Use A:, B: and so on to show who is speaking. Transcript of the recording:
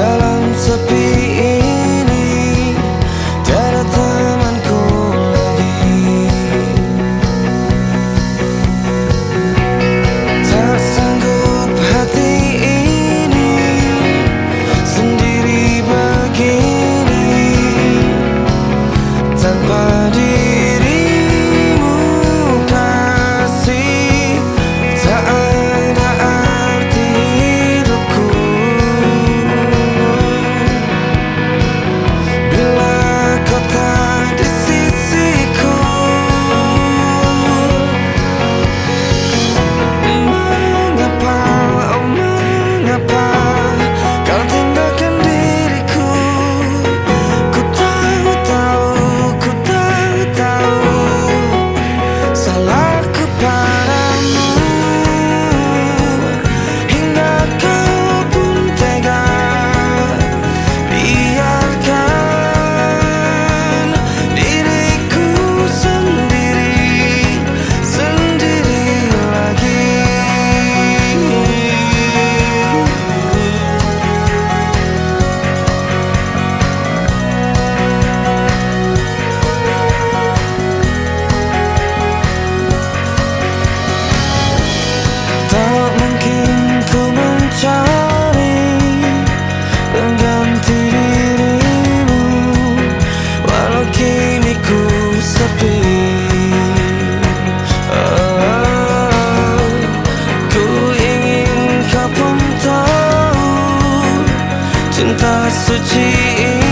A: jalan sepi like such a